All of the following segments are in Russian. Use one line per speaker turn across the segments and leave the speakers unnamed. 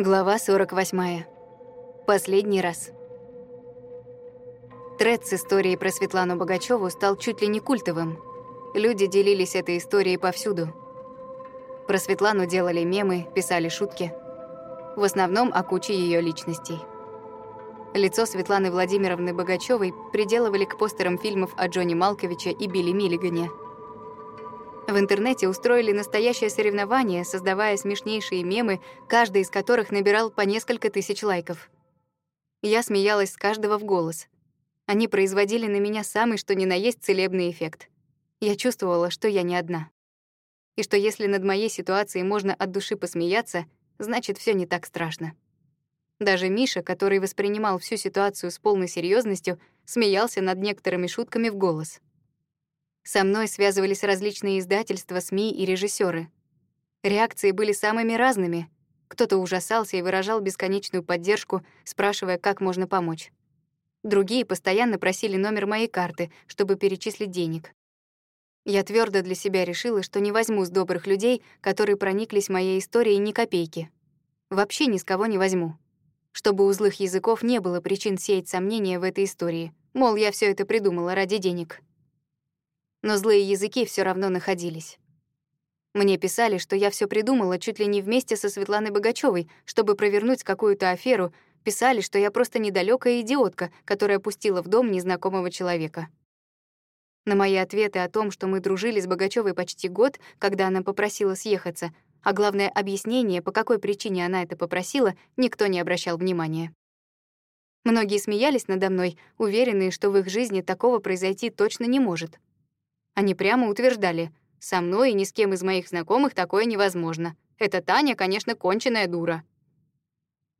Глава 48. Последний раз. Тред с историей про Светлану Богачеву стал чуть ли не культовым. Люди делились этой историей повсюду. Про Светлану делали мемы, писали шутки. В основном о куче ее личностей. Лицо Светланы Владимировны Богачевой приделывали к постерам фильмов о Джонни Малковиче и Билли Миллигане – в интернете устроили настоящее соревнование, создавая смешнейшие мемы, каждый из которых набирал по несколько тысяч лайков. Я смеялась с каждого в голос. Они производили на меня самый что ни на есть целебный эффект. Я чувствовала, что я не одна. И что если над моей ситуацией можно от души посмеяться, значит, все не так страшно. Даже Миша, который воспринимал всю ситуацию с полной серьезностью, смеялся над некоторыми шутками в голос. Со мной связывались различные издательства, СМИ и режиссеры. Реакции были самыми разными. Кто-то ужасался и выражал бесконечную поддержку, спрашивая, как можно помочь. Другие постоянно просили номер моей карты, чтобы перечислить денег. Я твердо для себя решила, что не возьму с добрых людей, которые прониклись моей историей ни копейки. Вообще ни с кого не возьму. Чтобы у злых языков не было причин сеять сомнения в этой истории. Мол, я все это придумала ради денег но злые языки все равно находились. Мне писали, что я все придумала чуть ли не вместе со Светланой Богачевой, чтобы провернуть какую-то аферу, писали, что я просто недалекая идиотка, которая пустила в дом незнакомого человека. На мои ответы о том, что мы дружили с Богачевой почти год, когда она попросила съехаться, а главное объяснение, по какой причине она это попросила, никто не обращал внимания. Многие смеялись надо мной, уверенные, что в их жизни такого произойти точно не может. Они прямо утверждали, со мной и ни с кем из моих знакомых такое невозможно. Эта Таня, конечно, конченая дура.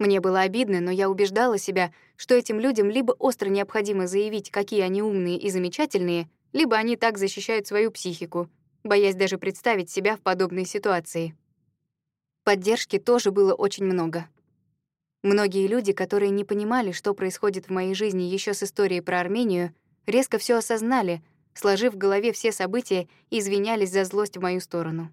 Мне было обидно, но я убеждала себя, что этим людям либо остро необходимо заявить, какие они умные и замечательные, либо они так защищают свою психику, боясь даже представить себя в подобной ситуации. Поддержки тоже было очень много. Многие люди, которые не понимали, что происходит в моей жизни еще с историей про Армению, резко все осознали, сложив в голове все события извинялись за злость в мою сторону.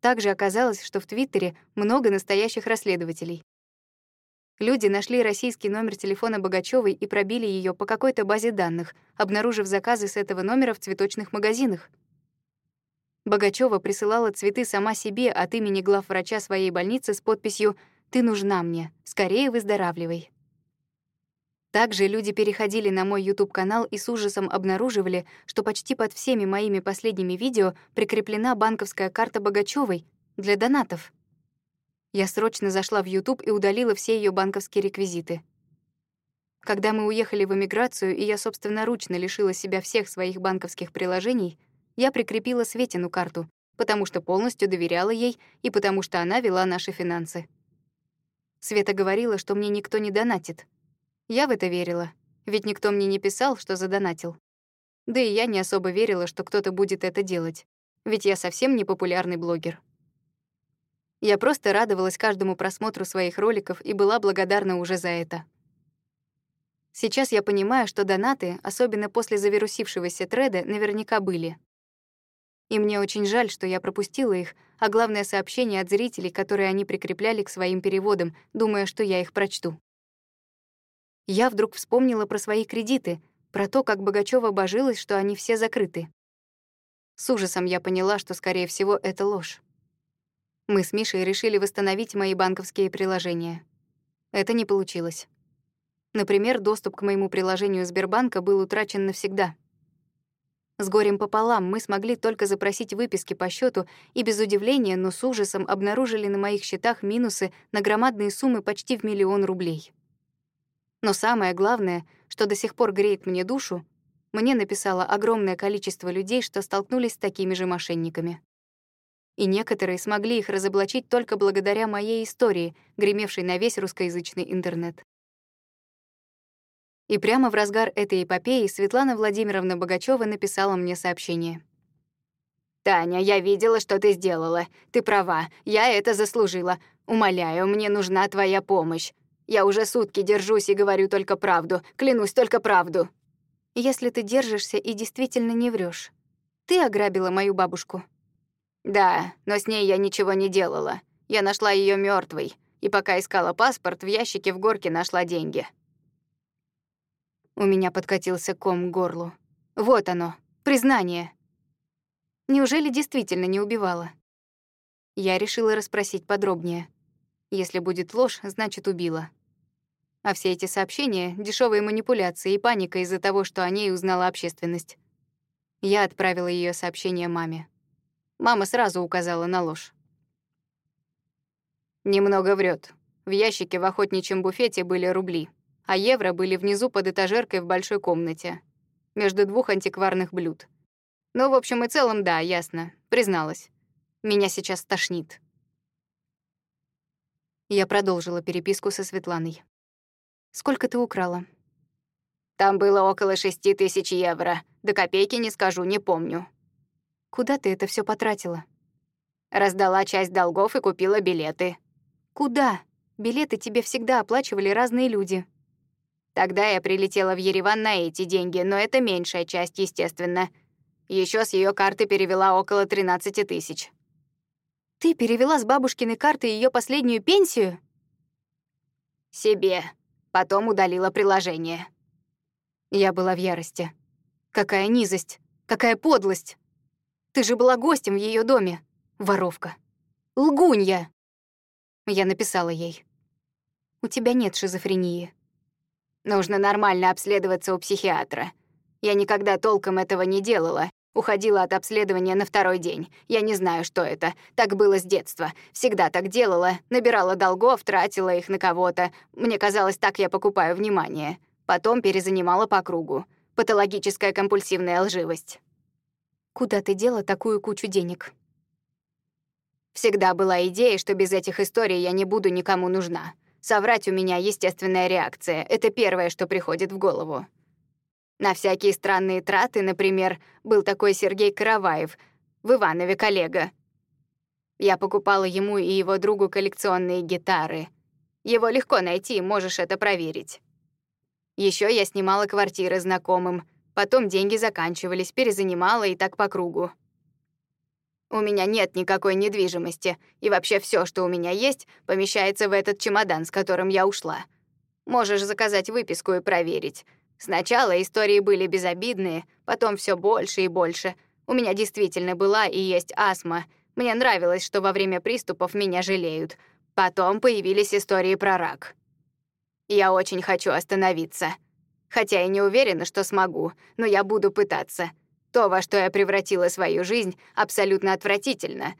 Также оказалось, что в Твиттере много настоящих расследователей. Люди нашли российский номер телефона Богачёвой и пробили ее по какой-то базе данных, обнаружив заказы с этого номера в цветочных магазинах. Богачёва присылала цветы сама себе от имени главврача своей больницы с подписью «Ты нужна мне, скорее выздоравливай». Также люди переходили на мой YouTube-канал и с ужасом обнаруживали, что почти под всеми моими последними видео прикреплена банковская карта Богачёвой для донатов. Я срочно зашла в YouTube и удалила все ее банковские реквизиты. Когда мы уехали в эмиграцию, и я собственноручно лишила себя всех своих банковских приложений, я прикрепила Светину карту, потому что полностью доверяла ей и потому что она вела наши финансы. Света говорила, что мне никто не донатит — я в это верила, ведь никто мне не писал, что задонатил. Да и я не особо верила, что кто-то будет это делать, ведь я совсем не популярный блогер. Я просто радовалась каждому просмотру своих роликов и была благодарна уже за это. Сейчас я понимаю, что донаты, особенно после завирусившегося треда, наверняка были. И мне очень жаль, что я пропустила их, а главное — сообщение от зрителей, которые они прикрепляли к своим переводам, думая, что я их прочту я вдруг вспомнила про свои кредиты, про то, как Богачева божилась, что они все закрыты. С ужасом я поняла, что, скорее всего, это ложь. Мы с Мишей решили восстановить мои банковские приложения. Это не получилось. Например, доступ к моему приложению Сбербанка был утрачен навсегда. С горем пополам мы смогли только запросить выписки по счету и без удивления, но с ужасом обнаружили на моих счетах минусы на громадные суммы почти в миллион рублей. Но самое главное, что до сих пор греет мне душу, мне написало огромное количество людей, что столкнулись с такими же мошенниками. И некоторые смогли их разоблачить только благодаря моей истории, гремевшей на весь русскоязычный интернет. И прямо в разгар этой эпопеи Светлана Владимировна Богачева написала мне сообщение. «Таня, я видела, что ты сделала. Ты права, я это заслужила. Умоляю, мне нужна твоя помощь. Я уже сутки держусь и говорю только правду, клянусь только правду. Если ты держишься и действительно не врешь, ты ограбила мою бабушку. Да, но с ней я ничего не делала. Я нашла ее мертвой. и пока искала паспорт, в ящике в горке нашла деньги. У меня подкатился ком к горлу. Вот оно, признание. Неужели действительно не убивала? Я решила расспросить подробнее. Если будет ложь, значит, убила. А все эти сообщения — дешевые манипуляции и паника из-за того, что о ней узнала общественность. Я отправила ее сообщение маме. Мама сразу указала на ложь. Немного врет. В ящике в охотничьем буфете были рубли, а евро были внизу под этажеркой в большой комнате, между двух антикварных блюд. Ну, в общем и целом, да, ясно, призналась. Меня сейчас тошнит. Я продолжила переписку со Светланой. «Сколько ты украла?» Там было около шести тысяч евро. До копейки не скажу, не помню. Куда ты это все потратила? Раздала часть долгов и купила билеты. Куда? Билеты тебе всегда оплачивали разные люди. Тогда я прилетела в Ереван на эти деньги, но это меньшая часть, естественно. Еще с ее карты перевела около 13 тысяч. Ты перевела с бабушкиной карты ее последнюю пенсию? Себе. Потом удалила приложение. Я была в ярости. Какая низость, какая подлость. Ты же была гостем в ее доме, воровка. Лгунья. Я написала ей. У тебя нет шизофрении. Нужно нормально обследоваться у психиатра. Я никогда толком этого не делала. Уходила от обследования на второй день. Я не знаю, что это. Так было с детства. Всегда так делала. Набирала долгов, тратила их на кого-то. Мне казалось, так я покупаю внимание. Потом перезанимала по кругу. Патологическая компульсивная лживость. Куда ты дела такую кучу денег? Всегда была идея, что без этих историй я не буду никому нужна. Соврать у меня естественная реакция. Это первое, что приходит в голову. На всякие странные траты, например, был такой Сергей Караваев, в Иванове коллега. Я покупала ему и его другу коллекционные гитары. Его легко найти, можешь это проверить. Еще я снимала квартиры знакомым, потом деньги заканчивались, перезанимала и так по кругу. У меня нет никакой недвижимости, и вообще все, что у меня есть, помещается в этот чемодан, с которым я ушла. Можешь заказать выписку и проверить. Сначала истории были безобидные, потом все больше и больше. У меня действительно была и есть астма. Мне нравилось, что во время приступов меня жалеют. Потом появились истории про рак. Я очень хочу остановиться. Хотя и не уверена, что смогу, но я буду пытаться. То, во что я превратила свою жизнь, абсолютно отвратительно.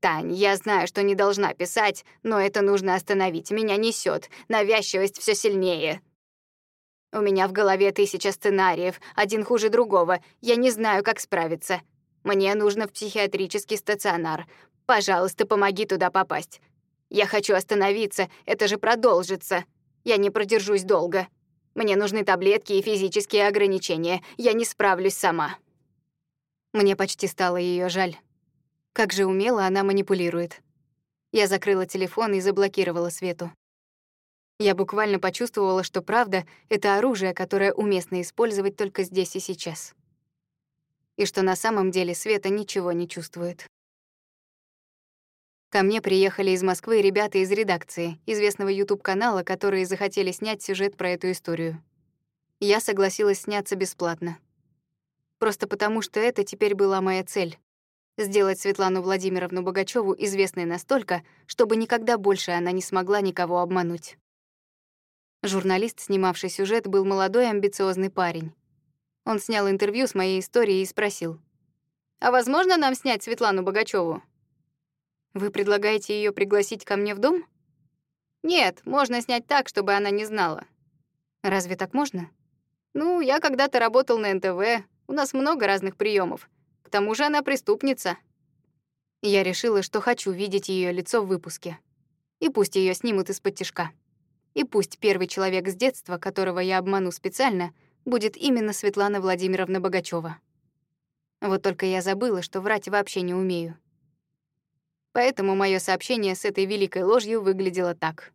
Тань, я знаю, что не должна писать, но это нужно остановить. Меня несет, навязчивость все сильнее. У меня в голове тысяча сценариев, один хуже другого. Я не знаю, как справиться. Мне нужно в психиатрический стационар. Пожалуйста, помоги туда попасть. Я хочу остановиться, это же продолжится. Я не продержусь долго. Мне нужны таблетки и физические ограничения. Я не справлюсь сама». Мне почти стало ее жаль. Как же умело она манипулирует. Я закрыла телефон и заблокировала Свету. Я буквально почувствовала, что правда — это оружие, которое уместно использовать только здесь и сейчас. И что на самом деле Света ничего не чувствует. Ко мне приехали из Москвы ребята из редакции, известного YouTube-канала, которые захотели снять сюжет про эту историю. Я согласилась сняться бесплатно. Просто потому, что это теперь была моя цель — сделать Светлану Владимировну Богачеву известной настолько, чтобы никогда больше она не смогла никого обмануть. Журналист, снимавший сюжет, был молодой амбициозный парень. Он снял интервью с моей историей и спросил. «А возможно нам снять Светлану Богачеву? Вы предлагаете ее пригласить ко мне в дом? Нет, можно снять так, чтобы она не знала. Разве так можно? Ну, я когда-то работал на НТВ, у нас много разных приемов. К тому же она преступница. Я решила, что хочу видеть ее лицо в выпуске. И пусть ее снимут из-под тишка. И пусть первый человек с детства, которого я обману специально, будет именно Светлана Владимировна Богачева. Вот только я забыла, что врать вообще не умею. Поэтому мое сообщение с этой великой ложью выглядело так.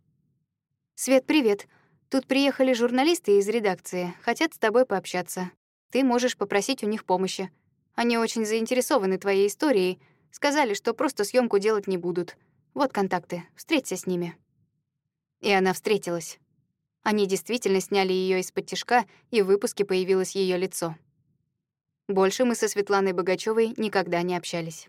«Свет, привет. Тут приехали журналисты из редакции, хотят с тобой пообщаться. Ты можешь попросить у них помощи. Они очень заинтересованы твоей историей, сказали, что просто съемку делать не будут. Вот контакты, встреться с ними». И она встретилась. Они действительно сняли ее из-под тишка, и в выпуске появилось ее лицо. Больше мы со Светланой Богачевой никогда не общались.